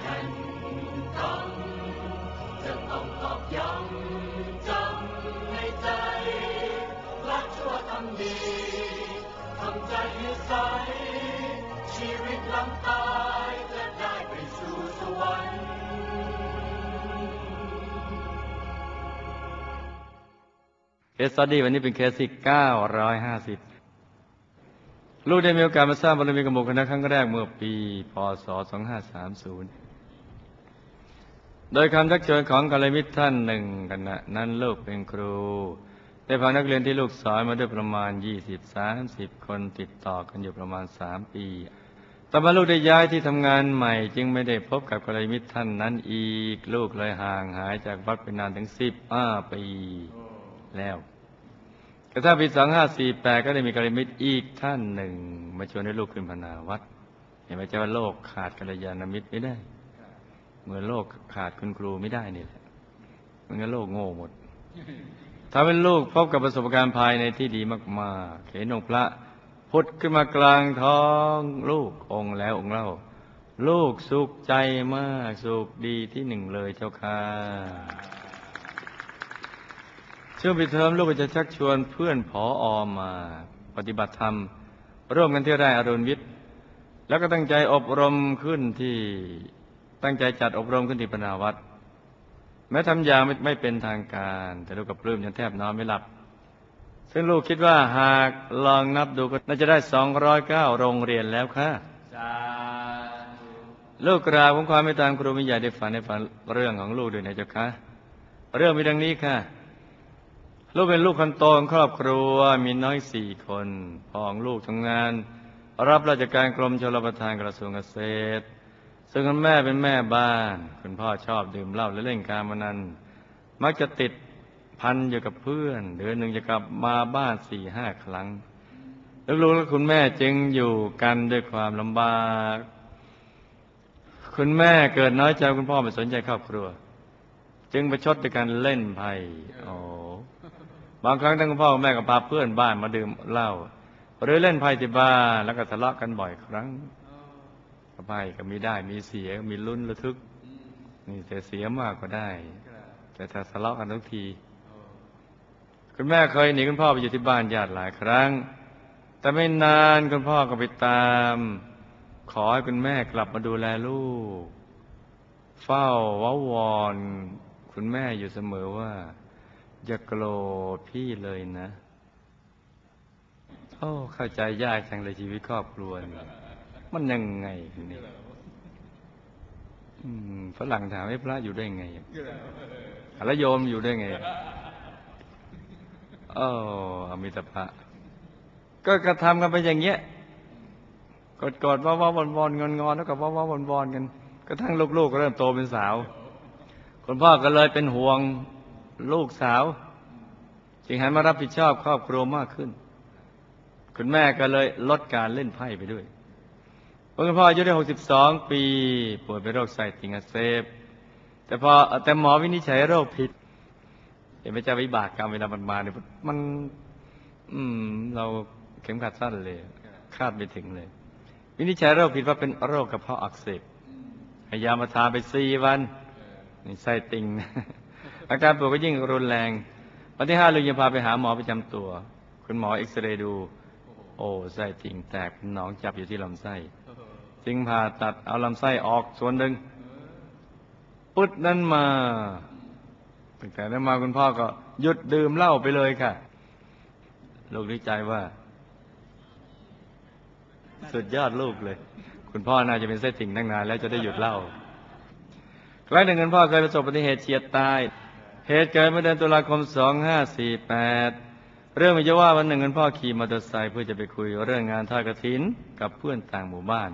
แห่งกรรมจะต้องตอกย้ำจำในใจรักชั่วทำดีทำใจให้ใสชีวิตหลังตายจะได้ไปสู่สวรรค์ case study วันนี้เป็นเคสที่950 ลูกได้มีโอกาสมาสร้างบารมีกับหมู่คณะครั้งแรกเมื่อปี พศ 2530 โดยคำชักชวนของกัลยาณมิตรท่านหนึ่งขณะนั้นลูกเป็นครู ได้พานักเรียนที่ลูกสอนมาด้วยประมาณ 20-30 คนติดต่อกันอยู่ประมาณ 3 ปี ต่อมาลูกได้ย้ายที่ทำงานใหม่ จึงไม่ได้พบกับกัลยาณมิตรท่านนั้นอีก ลูกเลยห่างหายจากวัดไปนานถึง 15 ปีแล้ว ระทั่งปี2548ก็ได้มีกัลยาณมิตรอีกท่านหนึ่ง มาชวนให้ลูกขึ้นพนาวัด เห็นไหมเจ้าว่าโลกขาดกัลยาณมิตรไม่ได้ เหมือนโลกขาดคุณครูไม่ได้นี่แหละมันก็โลกโง่หมดทำให้ลูกพบกับประสบการณ์ภายในที่ดีมากๆ เห็นองค์พระพุทธขึ้นมากลางท้องลูกองค์แล้วองค์เล่า ลูกสุขใจมาก สุขดีที่หนึ่งเลยเจ้าค่ะ ช่วงปิดเทอมลูกก็จะชักชวนเพื่อนผออมาปฏิบัติธรรม ร่วมกันที่ไร่อรุณวิทย์ แล้วก็ตั้งใจอบรมขึ้นที่ตั้งใจจัดอบรมขึ้นที่ปนาวัดแม้ทำยาไม่ไม่เป็นทางการ แต่ลูกกับปลื้มจนแทบนอนไม่หลับ ซึ่งลูกคิดว่าหากลองนับดูก็น่าจะได้ 209 โรงเรียนแล้วค่ะลูกกราบของความไม่ตามครูมิยาได้ฝันในฝันเรื่องของลูกด้วยนะเจ้าคะเรื่องมีดังนี้ค่ะ ลูกเป็นลูกคนโตของครอบครัวมีน้อยสี่คนพ่อของลูกทำงาน รับราชการกรมชลประทานกระทรวงเกษตร ซึ่งคุณแม่เป็นแม่บ้าน คุณพ่อชอบดื่มเหล้าและเล่นการพนันมักจะติดพันอยู่กับเพื่อน เดือนหนึ่งจะกลับมาบ้านสี่ห้าครั้งลูกและคุณแม่จึงอยู่กันด้วยความลำบาก คุณแม่เกิดน้อยใจคุณพ่อไม่สนใจครอบครัว จึงประชดด้วยการเล่นไพ่โอ้ บางครั้งทั้งพ่อแม่ก็พาเพื่อนบ้านมาดื่มเหล้าหรือเล่นไพ่ที่บ้านแล้วก็ทะเลาะกันบ่อยครั้งไพ่ก็มีได้มีเสียมีลุ้นระทึก นี่แต่เสียมากก็ได้ แต่ถ้าทะเลาะกันทุกที คุณแม่เคยหนีคุณพ่อไปอยู่ที่บ้านญาติหลายครั้ง แต่ไม่นานคุณพ่อก็ไปตาม ขอให้คุณแม่กลับมาดูแลลูก เฝ้าว้าวอน คุณแม่อยู่เสมอว่า อย่าโกรธพี่เลยนะโอ้เข้าใจยากจังเลยชีวิตครอบครัวนี่มันยังไงนี่ฝรั่งถามให้พระอยู่ได้ไงแล้วโยมอยู่ได้ไงโอ้อมิตรภะก็กระทำกันไปอย่างเงี้ยกดกดว่าว่าบอนบอนงอนงอนแล้วก็ว่าว่าบอนบอนกันกระทั่งลูกๆก็เริ่มโตเป็นสาวคุณพ่อก็เลยเป็นห่วง ลูกสาว จึงหันมารับผิดชอบครอบครัวมากขึ้น คุณแม่ก็เลยลดการเล่นไพ่ไปด้วยคุณพ่ออายุได้ 62 ปี ป่วยเป็นโรคไส้ติ่งอักเสบแต่พอแต่หมอวินิจฉัยโรคผิดเห็นไหมจะวิบากกรรมเวลามันมาเนี่ยมัน อืม เราเข็มขัดสั้นเลย คาดไม่ถึงเลย วินิจฉัยโรคผิดว่าเป็นโรคกระเพาะอักเสบพยายามมาทานไปสี่วันนี่ไส้ติ่ง อาการปวยก็ยิ่งรุนแรง วันที่ห้าลุงยังพาไปหาหมอประจำตัว คุณหมอเอ็กซเรย์ดู โอ้ไส้ติ่งแตกนหนองจับอยู่ที่ลำไส้ จึงผ่าตัดเอาลำไส้ออกส่วนหนึ่งปุ๊ดนั้นมาตั้งแต่นั้นมาคุณพ่อก็หยุดดื่มเหล้าไปเลยค่ะลูกดีใจว่า สุดยอดลูกเลย คุณพ่อน่าจะเป็นเส้นติ่งตั้งนานแล้วจะได้หยุดเหล้าครั้งหนึ่งคุณพ่อเคยประสบอุบัติเหตุเฉียดตาย เหตุเกิดเมื่อเดือนตุลาคม 2548 เรื่องมีจะว่าวันหนึ่งคุณพ่อขี่มอเตอร์ไซค์เพื่อจะไปคุยเรื่องงานทอดกระถินกับเพื่อนต่างหมู่บ้าน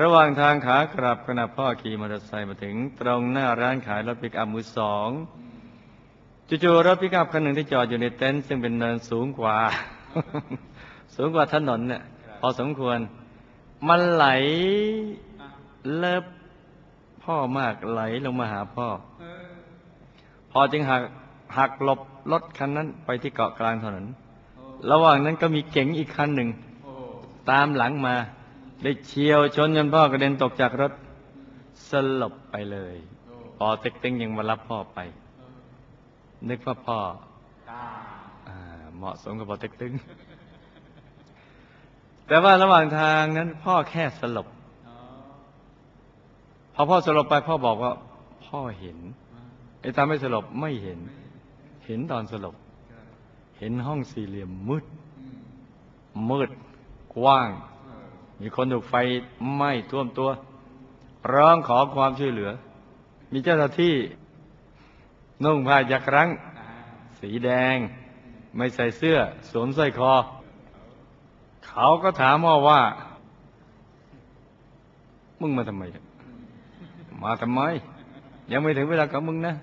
ระหว่างทางขากลับขณะพ่อขี่มอเตอร์ไซค์มาถึง ตรงหน้าร้านขายรถปิกอัพมือสองจู่ๆรถปิกอัพคันหนึ่งที่จอดอยู่ในเต็นท์ซึ่งเป็นเนินสูงกว่า สูงกว่าถนนเนี่ยพอสมควร มันไหลเลิบพ่อมากไหลลงมาหาพ่อ พ่อจึงหักหักหลบรถคันนั้นไปที่เกาะกลางถนน ระหว่างนั้นก็มีเก๋งอีกคันหนึ่ง ตามหลังมาพได้เฉียวชนจนพ่อกระเด็นตกจากรถ สลบไปเลยพอเต็กตึงยังมารับพ่อไป นึกว่าพ่ออาเหมาะสมกับพอเต็กตึง แต่ว่าระหว่างทางนั้น พ่อแค่สลบพอพ่อสลบไปพ่อบอกว่า พ่อเห็น ไอ้ตาไม่สลบไม่เห็น เห็นตอนสลบ เห็นห้องสี่เหลี่ยมมืด มืด กว้าง มีคนถูกไฟไหม้ท่วมตัว ร้องขอความช่วยเหลือ มีเจ้าหน้าที่นุ่งผ้ายักรั้ง สีแดง ไม่ใส่เสื้อ สวมสร้อยคอ เขาก็ถามพ่อว่า มึงมาทำไม มาทำไม ยังไม่ถึงเวลาของมึงนะ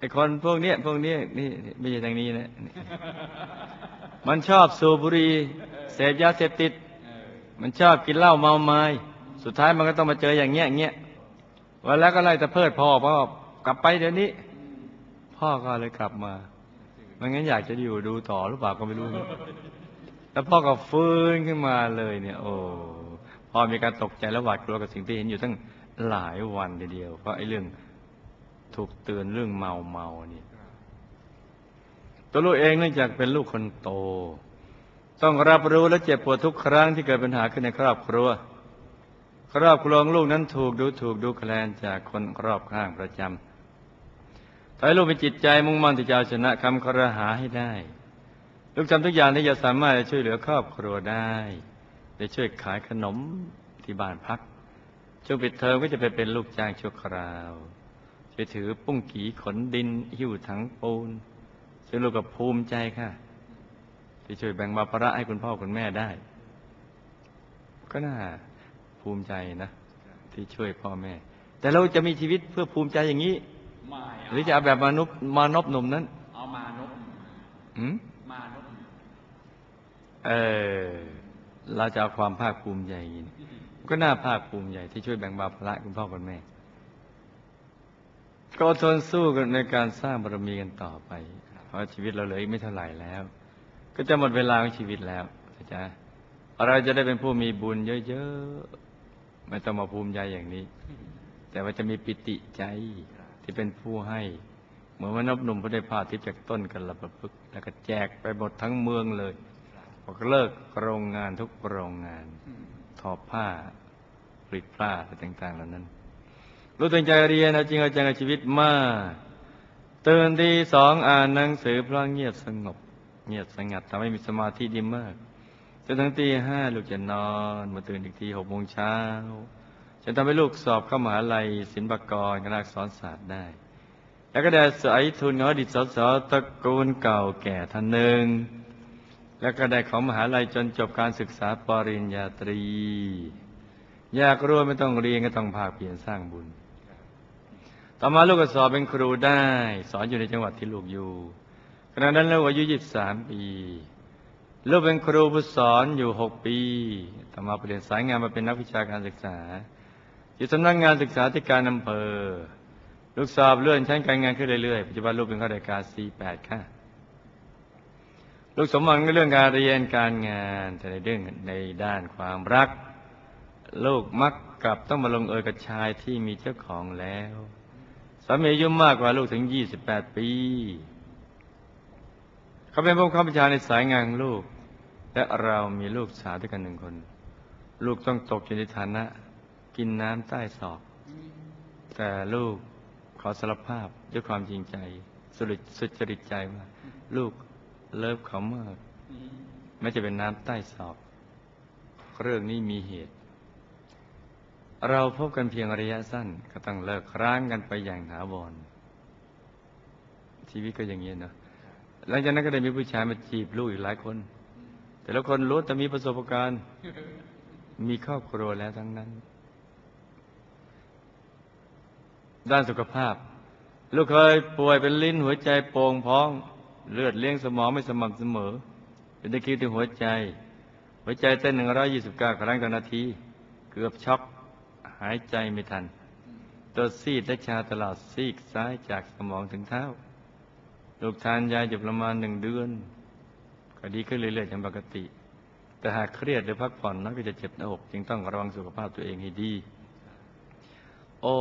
ไอคนพวกเนี้ยพวกเนี้ยนี่ไม่ใช่ทางนี้นะมันชอบสูบบุหรี่เสพยาเสพติด มันชอบกินเหล้าเมาไม้สุดท้ายมันก็ต้องมาเจออย่างเงี้ยอย่างเงี้ยวันแล้วก็ไล่ตะเพิดพ่อพ่อกลับไปเดี๋ยวนี้ พ่อก็เลยกลับมาไม่งั้นอยากจะอยู่ดูต่อหรือเปล่าก็ไม่รู้แล้วพ่อก็ฟื้นขึ้นมาเลยเนี่ย โอ้พ่อมีการตกใจและหวาดกลัวกับสิ่งที่เห็นอยู่ตั้งหลายวันเดียวเพราะไอ้เรื่อง ถูกเตือนเรื่องเมาเมาเนี่ยตัวลูกเองเนื่องจากเป็นลูกคนโต ต้องรับรู้และเจ็บปวดทุกครั้งที่เกิดปัญหาขึ้นในครอบครัว ครอบครัวของลูกนั้นถูกดูถูกดูแคลนจากคนรอบข้างประจำถ้าให้ลูกมีจิตใจมุ่งมั่นที่จะเอาชนะคำครหาให้ได้ ลูกทำทุกอย่างที่จะสามารถจะช่วยเหลือครอบครัวได้ได้ช่วยขายขนมที่บ้านพักช่วงปิดเทอมก็จะไปเป็นลูกจ้างชั่วคราว ถือปุ้งกีขนดิน หิ้วถังปูนซึ่งลูกกับภูมิใจค่ะ ที่ช่วยแบ่งเบาภาระให้คุณพ่อคุณแม่ได้ ก็น่าภูมิใจนะ ที่ช่วยพ่อแม่ แต่เราจะมีชีวิตเพื่อภูมิใจอย่างนี้ไม่หรือจะเอาแบบมนุษย์มานพหนุ่มนั้น เอามานกหืมมานกเออเราจะเอาความภาคภูมิใจอย่างนี้ก็น่าภาคภูมิใจที่ช่วยแบ่งเบาภาระคุณพ่อคุณแม่ ก็ทนสู้กันในการสร้างบารมีกันต่อไป เพราะชีวิตเราเหลืออีกไม่เท่าไหร่แล้ว ก็จะหมดเวลาของชีวิตแล้วนะจ๊ะเราจะได้เป็นผู้มีบุญเยอะๆไม่ต้องมาภูมิใจอย่างนี้ แต่ว่าจะมีปิติใจที่เป็นผู้ให้เหมือนว่านบหนุ่มผู้ได้ผ้าทิพย์จากต้นกันละประพฤกแล้วก็แจกไปหมดทั้งเมืองเลยบอกเลิกโรงงานทุกโรงงาน ทอผ้าผลิตผ้าอะไรต่าง ๆ เหล่านั้น รู้ตั้งใจเรียนเอาจริงเอาจังกับชีวิตมาก ตื่นทีสองอ่านหนังสือเพราะเงียบสงบ เงียบสงัดทำให้มีสมาธิดีมากจนถึงตีห้าลูกจะนอนมาตื่นอีกทีหกโมงเช้าจะทำให้ลูกสอบเข้ามหาลัยศิลปากรคณะสอักษรศาสตร์ได้ แล้วก็ได้สายทุนของอดีตสสตระกูลเก่าแก่ท่านหนึ่ง แล้วก็ได้ของมหาลัยจนจบการศึกษาปริญญาตรี อยากรู้ไม่ต้องเรียนก็ต้องภาคเพียรสร้างบุญ ต่อมาลูกก็สอบเป็นครูได้ สอนอยู่ในจังหวัดที่ลูกอยู่ขณะนั้นลูกอายุ 23 ปี ลูกเป็นครูผู้สอนอยู่ 6 ปี ต่อมาเปลี่ยนสายงานมาเป็นนักวิชาการศึกษา อยู่สำนักงานศึกษาธิการอำเภอ ลูกสอบเลื่อนชั้นการงานขึ้นเรื่อยๆ ปัจจุบันลูกเป็นข้าราชการ C8 ค่ะ ลูกสมหวังในเรื่องการเรียนการงาน แต่ในเรื่องในด้านความรัก ลูกมักกลับต้องมาลงเอยกับชายที่มีเจ้าของแล้วามีอายุมากกว่าลูกถึง28ปี เขาเป็นผู้บังคับบัญชาในสายงานลูก และเรามีลูกสาวด้วยกันหนึ่งคน ลูกต้องตกอยู่ในฐานะ กินน้ำใต้ศอก แต่ลูกขอสารภาพด้วยความจริงใจ สุดสุจริตใจว่า ลูกเลิฟเขามากไม่จะเป็นน้ำใต้ศอก เรื่องนี้มีเหตุ เราพบกันเพียงระยะสั้น ก็ต้องเลิกร้างกันไปอย่างถาวรชีวิตก็อย่างนี้เนาะหลังจากนั้นก็ได้มีผู้ชายมาจีบลูกอีกหลายคน แต่ละคนล้วนแต่มีประสบการณ์ มีครอบครัวแล้วทั้งนั้น ด้านสุขภาพ ลูกเคยป่วยเป็นลิ้นหัวใจโป่งพอง เลือดเลี้ยงสมองไม่สม่ำเสมอ เป็นตะคริวที่หัวใจ หัวใจเต้น129ครั้งต่อนาที เกือบช็อก หายใจไม่ทัน ตัวซีดและชาตลอดซีกซ้ายจากสมองถึงเท้า ลูกทานยาอยู่ประมาณหนึ่งเดือน ก็ดีขึ้นเรื่อยๆจนปกติ แต่หากเครียดหรือพักผ่อนนักก็จะเจ็บหน้าอก จึงต้องระวังสุขภาพตัวเองให้ดี โอ้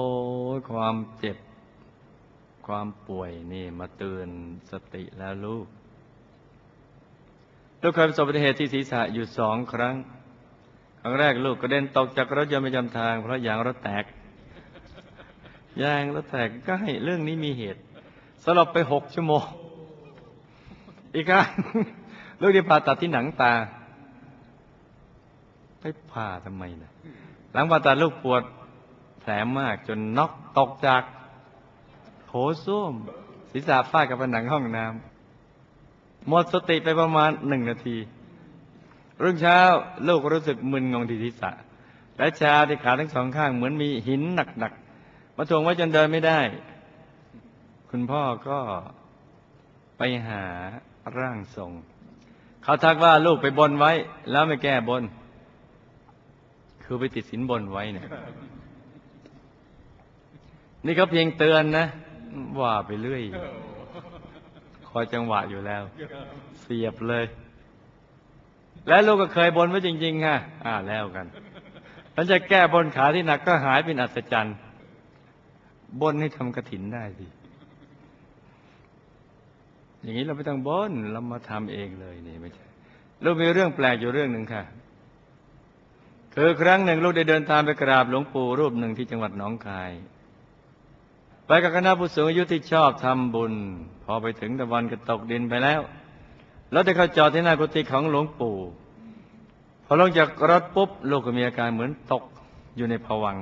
ความเจ็บ ความป่วยนี่มาเตือนสติแล้วลูก ลูกเคยประสบอุบัติเหตุที่ศีรษะอยู่สองครั้ง ครั้งแรกลูกกระเด็นตกจากรถยนต์ประจำทาง เพราะยางรถแตก ยางรถแตกก็ให้เรื่องนี้มีเหตุ สลบไปหกชั่วโมง อีกครั้งลูกที่ผ่าตัดที่หนังตา ไปผ่าทำไมนะหลังผ่าตัดลูกปวดแผลมากจนน็อกตกจากโถส้วมศีรษะฟาดกับผนังห้องน้ำหมดสติไปประมาณหนึ่งนาที รุ่งเช้าลูกรู้สึกมึนงงที่ศีรษะ และชาที่ขาทั้งสองข้างเหมือนมีหินหนักๆมาถ่วงไว้จนเดินไม่ได้ คุณพ่อก็ไปหาร่างทรง เขาทักว่าลูกไปบนไว้ แล้วไม่แก้บน คือไปติดสินบนไว้เนี่ยนี่เขาเพียงเตือนนะ ว่าไปเรื่อยคอยจังหวะอยู่แล้ว เสียบเลย แล้วลูกก็เคยบนไว้จริงๆค่ะอ่าแล้วกันหลังจากแก้บนขาที่หนักก็หายเป็นอัศจรรย์บนให้ทำกระถินได้สิอย่างนี้เราไม่ต้องบนเรามาทำเองเลยนี่ไม่ใช่ลูกมีเรื่องแปลกอยู่เรื่องหนึ่งค่ะคือครั้งหนึ่งลูกได้เดินทางไปกราบหลวงปู่รูปหนึ่งที่จังหวัดหนองคาย ไปกับคณะผู้สูงอายุที่ชอบทำบุญ พอไปถึงตะวันก็ตกดินไปแล้ว แล้วได้เข้าจอดที่หน้ากุฏิของหลวงปู่ พอลงจากรถปุ๊บลูกก็มีอาการเหมือนตกอยู่ในภวัง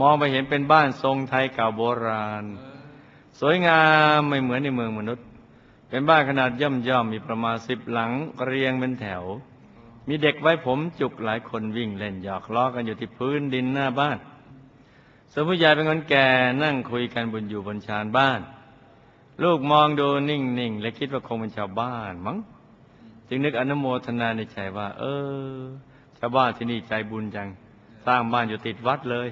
มองไปเห็นเป็นบ้านทรงไทยเก่าโบราณ สวยงามไม่เหมือนในเมืองมนุษย์ เป็นบ้านขนาดย่อมย่อมๆมีประมาณสิบหลังเรียงเป็นแถว มีเด็กไว้ผมจุกหลายคนวิ่งเล่นหยอกล้อกันอยู่ที่พื้นดินหน้าบ้านส่วนผู้ใหญ่เป็นคนแก่นั่งคุยกันบนอยู่บนชานบ้าน ลูกมองดูนิ่งๆ และคิดว่าคงเป็นชาวบ้านมั้งจึงนึกอนุโมทนาในใจว่า เออ ชาวบ้านที่นี่ใจบุญจัง สร้างบ้านอยู่ติดวัดเลย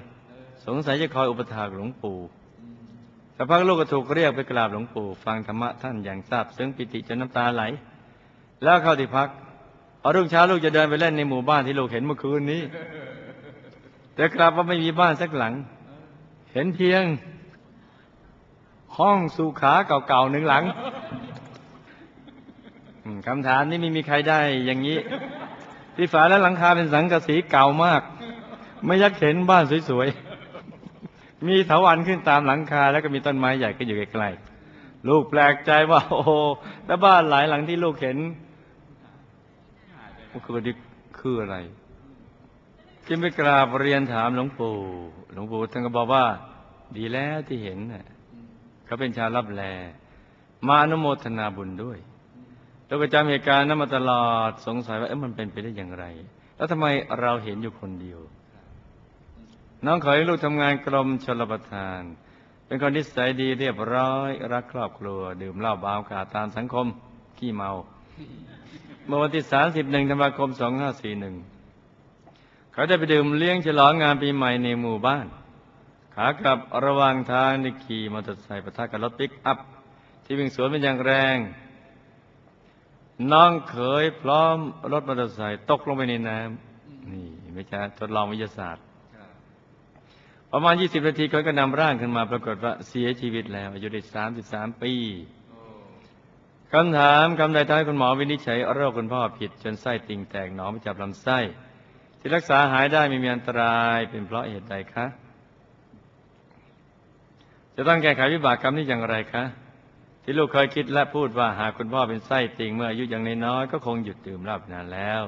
สงสัยจะคอยอุปถากหลวงปู่สักพักลูกก็ถูกเรียกไปกราบหลวงปู่ฟังธรรมะท่านอย่างทราบซึ้งปิติจนน้ำตาไหล แล้วเข้าที่พักพอรุ่งเช้าลูกจะเดินไปเล่นในหมู่บ้านที่ลูกเห็นเมื่อคืนนี้ แต่กลับว่าไม่มีบ้านสักหลัง เห็นเพียง ห้องสุขาเก่าๆหนึ่งหลังคำถามนี้ไม่มีใครได้อย่างนี้ ที่ฝาและหลังคาเป็นสังกะสีเก่ามาก ไม่ยักเห็นบ้านสวยๆ มีเถาวัลย์ขึ้นตามหลังคา แล้วก็มีต้นไม้ใหญ่ก็อยู่ใกล้ๆ ลูกแปลกใจว่า โอ้โหแล้วบ้านหลายหลังที่ลูกเห็นมันคือดิคืออะไรจึงไปกราบเรียนถามหลวงปู่ หลวงปู่ท่านก็บอกว่า ดีแล้วที่เห็นน่ะ เขาเป็นชาวรับแล มาอนุโมทนาบุญด้วยเราก็จำเหตุการณ์นั้นมาตลอดสงสัยว่าเอ๊ะมันเป็นไปได้อย่างไร แล้วทำไมเราเห็นอยู่คนเดียว น้องเขยลูกทำงานกรมชลประทาน เป็นคนนิสัยดีเรียบร้อย รักครอบครัว ดื่มเหล้าบาวกาตามสังคม ขี้เมา เมื่อวันที่ 31ธันวาคม 2541 เขาได้ไปดื่มเลี้ยงฉลองงานปีใหม่ในหมู่บ้าน ขากลับระหว่างทางได้ขี่มอเตอร์ไซค์ปะทะกับรถปิกอัพ ที่วิ่งสวนเป็นอย่างแรง น้องเขยพร้อมรถมอเตอร์ไซค์ตกลงไปในน้ำนี่ไม่ใช่ทดลองวิทยาศาสตร์ ประมาณ 20 นาทีเขาก็นำร่างขึ้นมาปรากฏว่าเสียชีวิตแล้ว อายุได้ 33 ปีคำถามคำใดทำให้คุณหมอวินิจฉัยโรคคุณพ่อผิด จนไส้ติ่งแตกหนองไปจับลำไส้ ที่รักษาหายได้ไม่มีอันตรายเป็นเพราะเหตุใดคะ จะต้องแก้ไขวิบากกรรมนี้อย่างไรคะ ที่ลูกเคยคิดและพูดว่าหากคุณพ่อเป็นไส้ติ่งเมื่ออายุยังน้อยก็คงหยุดดื่มเหล้านานแล้ว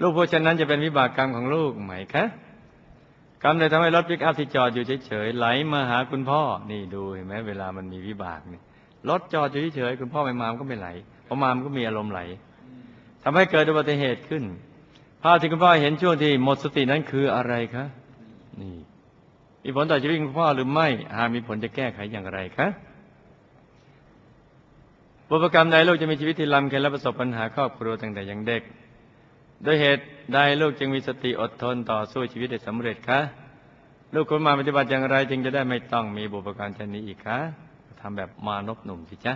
ลูกพูดเช่นนั้นจะเป็นวิบากกรรมของลูกไหมคะกรรมใดทำให้รถปิกอัพที่จอดอยู่เฉยๆไหลมาหาคุณพ่อ นี่ดูเห็นไหมเวลามันมีวิบากนี่รถจอดอยู่เฉยๆคุณพ่อไม่มามันก็ไม่ไหลพอมามันก็มีอารมณ์ไหลทำให้เกิดอุบัติเหตุขึ้นภาพที่คุณพ่อเห็นช่วงที่หมดสตินั้นคืออะไรคะนี่ มีผลต่อชีวิตคุณพ่อหรือไม่ หากมีผลจะแก้ไขอย่างไรคะบุพกรรมใดลูกจะมีชีวิตที่ลำเค็ญและประสบปัญหาครอบครัวตั้งแต่ยังเด็ก โดยเหตุใดลูกจึงมีสติอดทนต่อสู้ชีวิตได้สำเร็จคะลูกควรมาปฏิบัติอย่างไร จึงจะได้ไม่ต้องมีบุพการชนนี้อีกคะทำแบบมานพหนุ่มสิจ๊ะ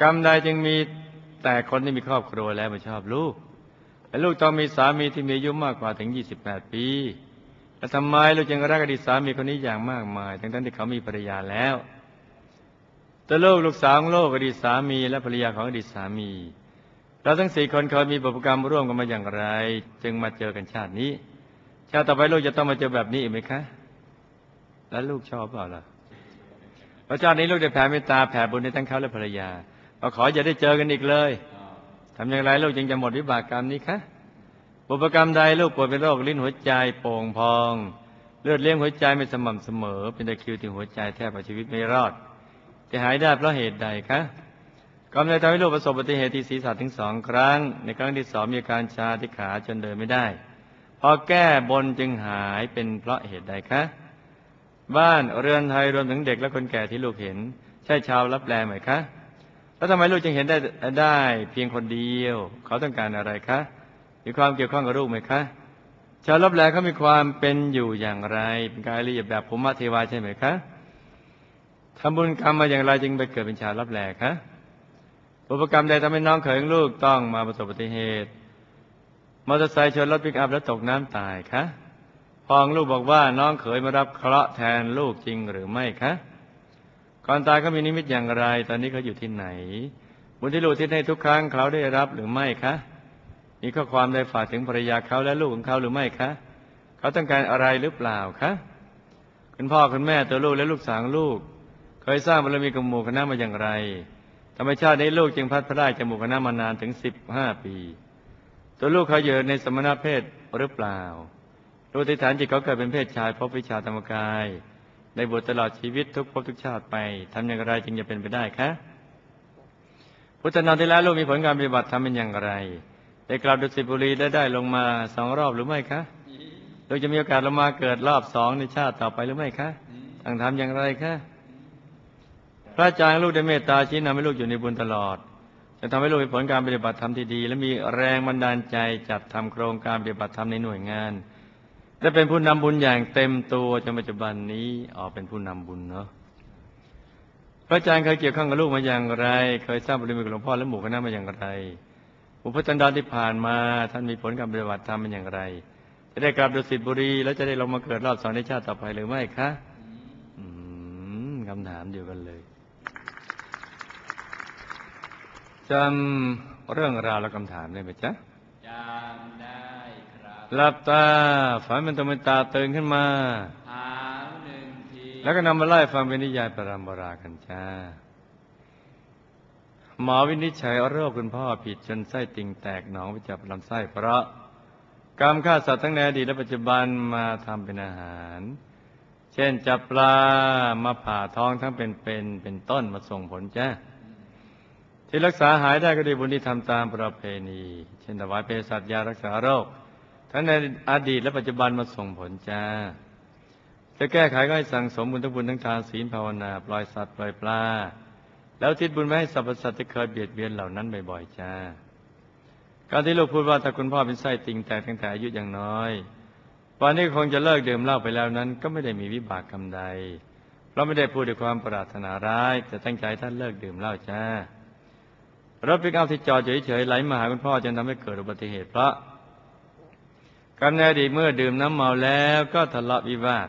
กรรมใดจึงมีแต่คนที่มีครอบครัวแล้วไม่ชอบลูกและลูกต้องมีสามีที่มีอายุมากกว่าถึง 28 ปี และทำไมลูกจึงรักอดีตสามีคนนี้อย่างมากมายทั้งๆที่เขามีภรรยาแล้ว แตัวลูกลูกสาวของโลกอดีตสามี และภรรยาของอดีตสามี เราทั้งสี่คนเคยมีบุพกรรมร่วมกันมาอย่างไร จึงมาเจอกันชาตินี้ ชาติต่อไปลูกจะต้องมาเจอแบบนี้อีกไหมคะ แล้วลูกชอบเปล่าล่ะพระเจ้านี้ลูกได้แผ่เมตตาแผ่บุญให้ทั้งเขาและภรรยาก็ขออย่าได้เจอกันอีกเลยทำอย่างไรลูกจึงจะหมดวิบากกรรมนี้คะ บุพกรรมใดลูกป่วยเป็นโรคลิ้นหัวใจโป่งพอง เลือดเลี้ยงหัวใจไม่สม่ำเสมอ เป็นตะคริวที่หัวใจแทบเอาชีวิตไม่รอด จะหายได้เพราะเหตุใดคะกรรมใดทำให้ลูกประสบอุบัติเหตุที่ศีรษะถึงสองครั้ง ในครั้งที่สองมีอาการชาที่ขาจนเดินไม่ได้ พอแก้บนจึงหายเป็นเพราะเหตุใดคะ บ้านเรือนไทยรวมถึงเด็กและคนแก่ที่ลูกเห็น ใช่ชาวรับแลไหมคะ แล้วทำไมลูกจึงเห็นได้ได้เพียงคนเดียว เขาต้องการอะไรคะ มีความเกี่ยวข้องกับลูกไหมคะ ชาวรับแลเขามีความเป็นอยู่อย่างไร เป็นกายละเอียดแบบภูมิเทวาใช่ไหมคะทำบุญกรรมมาอย่างไรจึงไปเกิดเป็นชาวรับแลคะอุปกรรมใดทำให้น้องเขยของลูกต้องมาประสบอุบัติเหตุ มอเตอร์ไซค์ชนรถปิกอัพแล้วตกน้ำตายคะพองลูกบอกว่าน้องเขยมารับเคราะห์แทนลูกจริงหรือไม่คะก่อนตายเขามีนิมิตอย่างไร ตอนนี้เขาอยู่ที่ไหน บุญที่ลูกที่ให้ทุกครั้งเขาได้รับหรือไม่คะ มีข้อความใดฝากถึงภรรยาเขาและลูกของเขาหรือไม่คะ เขาต้องการอะไรหรือเปล่าคะคุณพ่อคุณแม่ตัวลูกและลูกสาวลูก เคยสร้างบารมีกับหมู่คณะมาอย่างไรธรรมชาติในลูกจึงพัดพระได้จากหมู่คณะมานานถึงสิบห้าปี ตัวลูกเขาอยู่ในสมณเพศหรือเปล่ารูปที่ฐานจิตเขาเกิดเป็นเพศชายพบวิชาธรรมกาย ในบทตลอดชีวิตทุกภพทุกชาติไปทำอย่างไรจึงจะเป็นไปได้คะพุทธนาที่แล้วลูกมีผลการปฏิบัติทำเป็นอย่างไร ได้กลับดุสิตบุรีได้ได้ลงมาสองรอบหรือไม่คะลูกจะมีโอกาสลงมาเกิดรอบสองในชาติต่อไปหรือไม่คะต้องทำอย่างไรคะพระอาจารย์ลูกได้เมตตาชี้นำให้ลูกอยู่ในบุญตลอด จะทำให้ลูกมีผลการปฏิบัติธรรมที่ดี และมีแรงบันดาลใจจัดทำโครงการปฏิบัติธรรมในหน่วยงานและเป็นผู้นำบุญอย่างเต็มตัวจนปัจจุบันนี้ออกเป็นผู้นำบุญเนาะพระอาจารย์เคยเกี่ยวข้องกับลูกมาอย่างไร เคยสร้างบารมีกับหลวงพ่อและหมู่คณะมาอย่างไร อุปจันดรที่ผ่านมาท่านมีผลการปฏิบัติธรรมเป็นอย่างไร จะได้กลับดุสิตบุรี แล้วจะได้ลงมาเกิดรอบสองในชาติต่อไปหรือไม่คะอืมคำถามเดียวกันเลยจำเรื่องราวและคำถามได้ไหมจ๊ะจำได้ครับหลับตาฝันเป็นตัวเป็นตาตื่นขึ้นมาถามหนึ่งทีแล้วก็นำมาไล่ฟังเป็นนิยายปรามปรากันจ้า หมอวินิจฉัยโรคคุณพ่อผิดจนไส้ติ่งแตกหนองไปจับลำไส้เพราะกรรมฆ่าสัตว์ทั้งในอดีตและปัจจุบันมาทำเป็นอาหาร เช่นจับปลามาผ่าท้องทั้งเป็นเป็นเป็นต้นมาส่งผลจ้าที่รักษาหายได้ก็ด้วยบุญที่ทำตามประเพณี เช่นถวายเภสัชยารักษาโรค ทั้งในอดีตและปัจจุบันมาส่งผลจ้าจะแก้ไขก็ให้สั่งสมบุญทั้งบุญทั้งทานศีลภาวนา ปล่อยสัตว์ปล่อยปลา แล้วทิศบุญไว้ให้สรรพสัตว์ที่เคยเบียดเบียนเหล่านั้นบ่อยๆจ้า การที่ลูกพูดว่าถ้าคุณพ่อเป็นไส้ติ่งแตกตั้งแต่อายุอย่างน้อยวันนี้คงจะเลิกดื่มเหล้าไปแล้วนั้น ก็ไม่ได้มีวิบากกรรมใดเพราะไม่ได้พูดด้วยความปรารถนาร้าย แต่ตั้งใจท่านเลิกดื่มเหล้าจ้ารถปิกอัพที่จอดเฉยๆไหลมาหาคุณพ่อจนทำให้เกิดอุบัติเหตุเพราะกรรมในอดีเมื่อดื่มน้ำเมาแล้วก็ทะเลาะวิวาท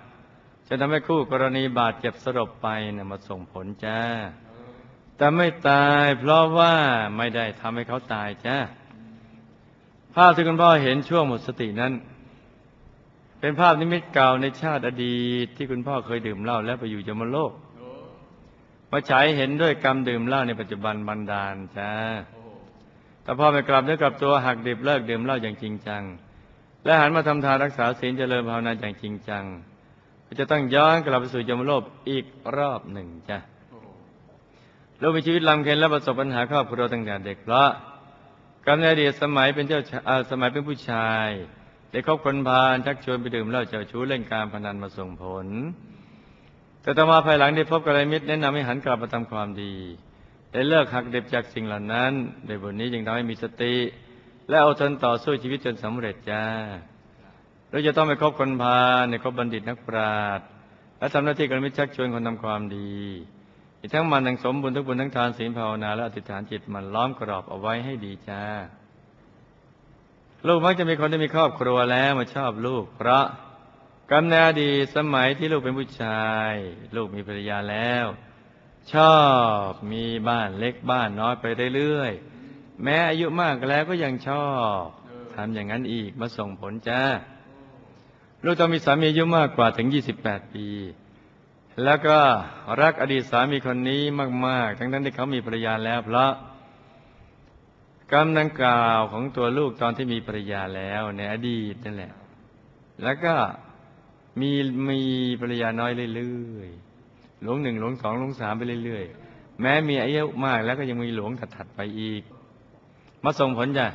จะทำให้คู่กรณีบาดเจ็บสลบไปนี่ยมาส่งผลจ้า แต่ไม่ตายเพราะว่าไม่ได้ทำให้เขาตายจ้าภาพที่คุณพ่อเห็นช่วงหมดสตินั้น เป็นภาพนิมิตเก่าในชาติอดีตที่คุณพ่อเคยดื่มเหล้าแล้วไปอยู่ยมโลกมาฉายเห็นด้วยกรรมดื่มเหล้าในปัจจุบันบันดาลจ้าแต่พ่อไปกลับเนื้กลับตัวหักดิบเลิกดื่มเหล้าอย่างจริงจัง และหันมาทำทานรักษาศีลเจริญภาวนาอย่างจริงจัง จะต้องย้อนกลับไปสู่ยมโลกอีกรอบหนึ่งจ้ะ โอ้เรามีชีวิตลำเค็ญและประสบปัญหาครอบครัวตั้งแต่เด็กเพราะกำเนิดอดีตสมัยเป็นเจ้าชาอ่าสมัยเป็นผู้ชายได้คบคนพาลชักชวนไปดื่มเหล้าเจ้าชู้เล่นการพนันมาส่งผล แต่ต่อมาภายหลังได้พบกัลยาณมิตรแนะนำให้หันกลับมาทำความดี ได้เลิกหักเด็บจากสิ่งเหล่านั้นโดยบทนี้จึงทำให้มีสติ และเอาทนต่อสู้ชีวิตจนสำเร็จจ้าเราจะต้องไปคบคนพาลในคบบัณฑิตนักปราชญ์และทำหน้าที่กัลยมิตรชักชวนคนทำความดี อีกทั้งมันทั้งสมบุญทั้งบุญทั้งทานศีลภาวนาและอธิษฐานจิตมันล้อมกรอบเอาไว้ให้ดีจ้า ลูกมักจะมีคนที่มีครอบครัวแล้วมาชอบลูก เพราะกำเนิดดีสมัยที่ลูกเป็นผู้ชาย ลูกมีภรรยาแล้ว ชอบมีบ้านเล็กบ้านน้อยไปเรื่อยๆแม้อายุมากแล้วก็ยังชอบทำอย่างนั้นอีกมาส่งผลจ้าลูกต้องมีสามีอายุมากกว่าถึง 28 ปี แล้วก็รักอดีตสามีคนนี้มาก ๆ ทั้งนั้นที่เขามีภรรยาแล้ว เพราะกรรมดังกล่าวของตัวลูกตอนที่มีภรรยาแล้วในอดีตนั่นแหละ แล้วก็มีมีภรรยาน้อยเรื่อยๆ หลวงหนึ่งหลวงสองหลวงสามไปเรื่อยๆ แม้มีอายุมากแล้วก็ยังมีหลวงถัดๆไปอีก มาส่งผลจ้ะ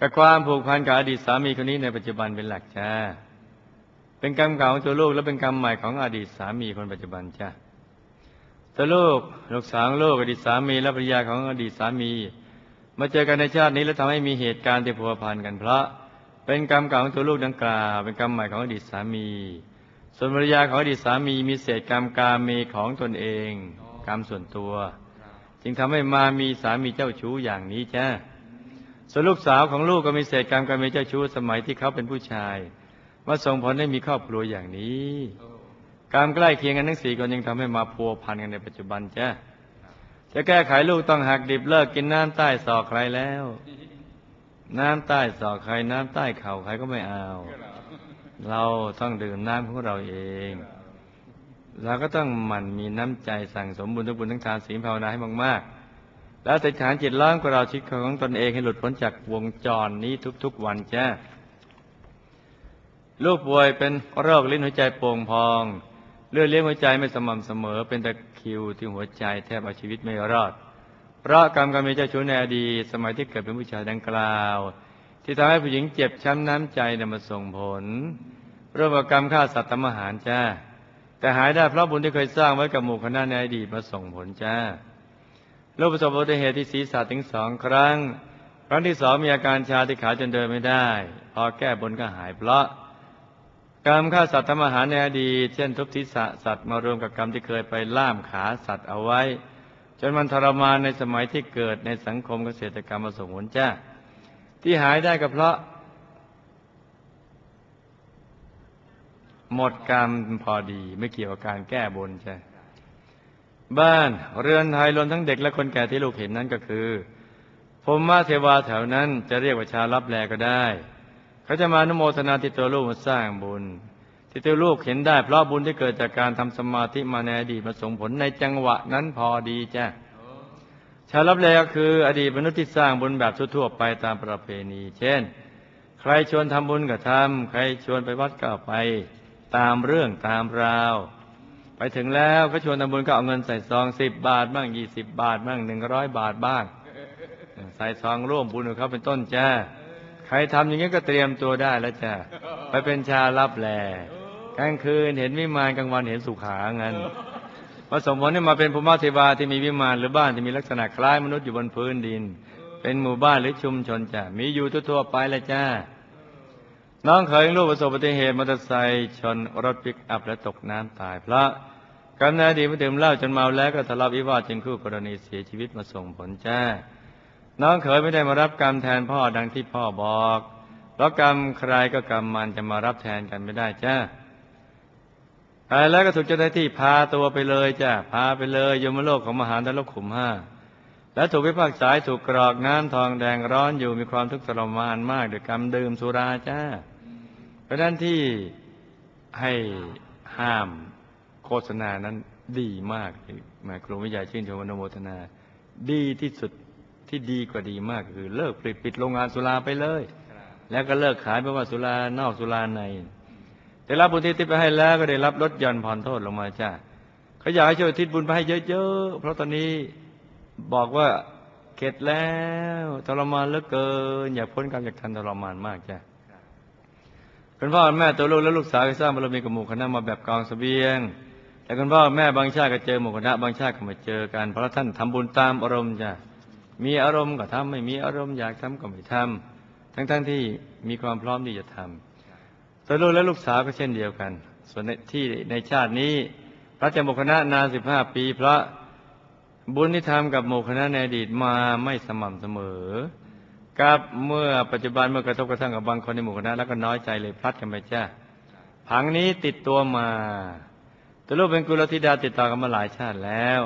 กับความผูกพันกับอดีตสามีคนนี้ในปัจจุบันเป็นหลักจ้า เป็นกรรมเก่าของตัวลูกและเป็นกรรมใหม่ของอดีตสามีคนปัจจุบันจ้ะตัวลูกลูกสาวลูกอดีตสามีและภรรยาของอดีตสามี มาเจอกันในชาตินี้แล้วทำให้มีเหตุการณ์ที่พัวพันกันเพราะ เป็นกรรมเก่าของตัวลูกดังกล่าวเป็นกรรมใหม่ของอดีตสามี ส่วนภรรยาของอดีตสามีมีเศษกรรมกาเมของตนเอง กรรมส่วนตัว จึงทำให้มามีสามีเจ้าชู้อย่างนี้จ้าส่วนลูกสาวของลูกก็มีเศษกรรมกาเมเจ้าชู้สมัยที่เขาเป็นผู้ชาย มาส่งผลให้มีครอบครัวอย่างนี้การใกล้เคียงกันทั้งสี่คนยังทำให้มาพัวพันกันในปัจจุบันจ้าจะแก้ไขลูกต้องหักดิบเลิกกินน้ำใต้ศอกใครแล้ว น้ำใต้ศอกใครน้ำใต้เข่าใครก็ไม่เอา เราต้องดื่มน้ำของเราเองเราก็ต้องหมั่นมีน้ำใจสั่งสมบุญทุกบุญทั้งทานศีลภาวนาให้มากๆ แล้วติดฐานจิตล้างกับเราชีวิตของตนเองให้หลุดพ้นจากวงจรนี้ทุกๆวันจ้า ลูกป่วยเป็นโรคลิ้นหัวใจโป่งพอง เลือดเลี้ยงหัวใจไม่สม่ำเสมอ เป็นตะคิวที่หัวใจแทบเอาชีวิตไม่รอด เพราะกรรมกรรมมีเจ้าชู้ในอดีตสมัยที่เกิดเป็นผู้ชายดังกล่าว ที่ทำให้ผู้หญิงเจ็บช้ำน้ำใจนำมาส่งผลร่วมกับกรรมฆ่าสัตว์ทำอาหารจ้าแต่หายได้เพราะบุญที่เคยสร้างไว้กับหมู่คณะในอดีตมาส่งผลจ้าลูกประสบอุบัติเหตุที่ศีรษะถึงสองครั้ง ครั้งที่สองมีอาการชาที่ขาจนเดินไม่ได้ พอแก้บนก็หายเพราะ กรรมฆ่าสัตว์ทำอาหารในอดีต เช่นทุบศีรษะสัตว์มารวมกับกรรมที่เคยไปล่ามขาสัตว์เอาไว้ จนมันทรมานในสมัยที่เกิดในสังคมเกษตรกรรมมาส่งผลจ้าที่หายได้ก็เพราะ หมดกรรมพอดีไม่เกี่ยวกับการแก้บนใช่บ้านเรือนไทยรวมทั้งเด็กและคนแก่ที่ลูกเห็นนั้นก็คือพรหมเทวาแถวนั้นจะเรียกว่าชารับแลก็ได้ เขาจะมาอนุโมทนาที่ตัวลูกมาสร้างบุญ ที่ตัวลูกเห็นได้ เพราะบุญที่เกิดจากการทำสมาธิมาในอดีตมาส่งผลในจังหวะนั้นพอดีจ้ะชารับแลก็คือ อดีตมนุษย์ที่สร้างบุญแบบทั่วๆไปตามประเพณี เช่น ใครชวนทำบุญก็ทำใครชวนไปวัดก็ไป ตามเรื่องตามราว ไปถึงแล้วก็ชวนทำบุญก็เอาเงินใส่ซองสิบบาทบ้างยี่สิบบาทบ้างหนึ่งร้อยบาทบ้าง ใส่ซองร่วมบุญกับเขาเป็นต้นจ้า ใครทำอย่างนี้ก็เตรียมตัวได้แล้วจ้าไปเป็นชารับแลกลางคืนเห็นวิมานกลางวันเห็นสุขางันผสมผลให้มาเป็นภูมิเทวาที่มีวิมานหรือบ้านที่มีลักษณะคล้ายมนุษย์อยู่บนพื้นดิน เป็นหมู่บ้านหรือชุมชนจ้ะมีอยู่ทั่วๆไปแล้วจ้าน้องเคยลูกประสบอุบัติเหตุมอเตอร์ไซค์ชนรถปิกอัพและตกน้ำตายเพราะกำเนิดดีมาดื่มเหล้าจนเมาแล้วก็ทะเลาะวิวาทจนคู่กรณีเสียชีวิตมาส่งผลจ้า น้องเขยไม่ได้มารับกรรมแทนพ่อดังที่พ่อบอก เพราะกรรมใครก็กรรมมันจะมารับแทนกันไม่ได้จ้าตายแล้วก็ถูกเจ้าหน้าที่พาตัวไปเลยจ้าพาไปเลยยมโลกของมหาดลกขุมห้าและถูกพิพากษาให้ถูกกรอกน้ำทองแดงร้อนอยู่มีความทุกข์ทรมานมากด้วยกรรมดื่มสุราจ้าเพราะนั้นที่ให้ห้ามโฆษณานั้นดีมากหมายครูวิทยาชื่นชมอนุโมทนา ดีที่สุด ที่ดีกว่าดีมากคือเลิกปิดปิดโรงงานสุราไปเลย แล้วก็เลิกขายไม่ว่าสุรานอกสุราในได้รับบุญที่ทิศไปให้แล้วก็ได้รับลดหย่อนผ่อนโทษลงมาจ้าเขาอยากให้ช่วยทิศบุญไปให้เยอะๆเพราะตอนนี้บอกว่าเข็ดแล้วทรมานเหลือเกิน อยากพ้นกรรมจากทันทรมานมากจ้าคุณพ่อแม่ตัวลูกและลูกสาวก็สร้างบารมีกับหมู่คณะมาแบบกองเสบียง แต่คุณพ่อแม่บางชาติก็เจอหมู่คณะบางชาติก็มาเจอกันเพราะท่านทำบุญตามอารมณ์จ้ะ มีอารมณ์ก็ทำไม่มีอารมณ์อยากทำก็ไม่ทำทั้งๆทที่มีความพร้อมที่จะทำส่วนลูกและลูกสาวก็เช่นเดียวกัน ส่วนในที่ในชาตินี้ พระเจ้าหมู่คณะนานสิบห้าปีเพราะบุญที่ทำกับหมู่คณะในอดีตมาไม่สม่ำเสมอกับเมื่อปัจจุบันเมื่อกระทบกระทั่งกับบางคนในหมู่คณะแล้วก็น้อยใจเลยพลัดกันไปจ้าผังนี้ติดตัวมาตัวลูกเป็นกุลธิดาติดต่อกันมาหลายชาติแล้ว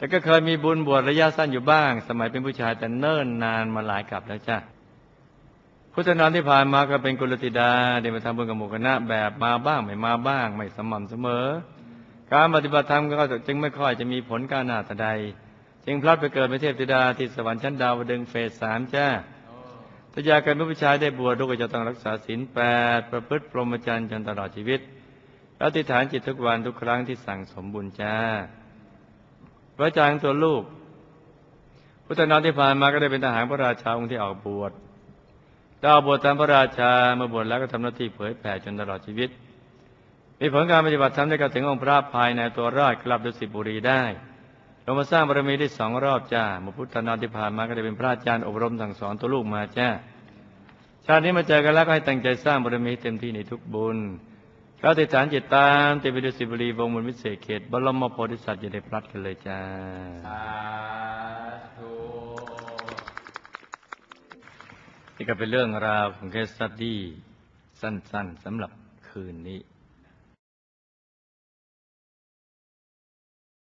แต่ก็เคยมีบุญบวชระยะสั้นอยู่บ้าง สมัยเป็นผู้ชายแต่เนิ่นนานมาหลายกับแล้วจ้าพุทธนานที่ผ่านมาก็เป็นกุลธิดาได้มาทำบุญกับหมู่คณะแบบมาบ้างไม่มาบ้าง ไม่สม่ำเสมอ การปฏิบัติธรรมก็จึงไม่ค่อยจะมีผลการหนาแต่ใด จึงพลัดไปเกิดเป็นเทพธิดาที่สวรรค์ชั้นดาวดึงเฟสสามจ้าถ้าอยากเป็นผู้ชายได้บวชลูกก็จะต้องรักษาศีลแปดประพฤติพรหมจรรย์จนตลอดชีวิตแล้วอธิฐานจิตทุกวันทุกครั้งที่สั่งสมบุญจ้า พระอาจารย์ตัวลูกพุทธนามที่ผ่านมาก็ได้เป็นทหารพระราชาองค์ที่ออกบวชได้ออกบวชตามพระราชามื่อบวชแล้วก็ทำหน้าที่เผยแผ่จนตลอดชีวิต มีผลการปฏิบัติธรรมได้กระถึงองค์พระภายในตัวราชกลับดุสิตบุรีได้ลงมาสร้างบารมีได้สองรอบจ้ามื่อพุทธนามที่ผ่านมาก็ได้เป็นพระอาจารย์อบรมสั่งสอนตัวลูกมาจ้าชาตินี้มาเจอกันแล้วก็ให้ตั้งใจสร้างบารมีเต็มที่ในทุกบุญ เราติดฐานจิตตามเตปิดุสิบุรีวงศ์มนต์วิเศษเขตบรมโพธิสัตว์อย่าได้พลัดกันเลยจ้า สาธุนี่ก็เป็นเรื่องราวของเคสสตดี้สั้นๆสำหรับคืนนี้